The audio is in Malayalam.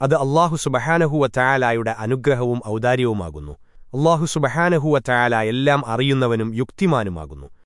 അത് അള്ളാഹു സുബഹാനഹുവ ചായാലായുടെ അനുഗ്രഹവും ഔദാര്യവുമാകുന്നു. അള്ളാഹു സുബഹാനഹുവ ചായാല എല്ലാം അറിയുന്നവനും യുക്തിമാനുമാകുന്നു.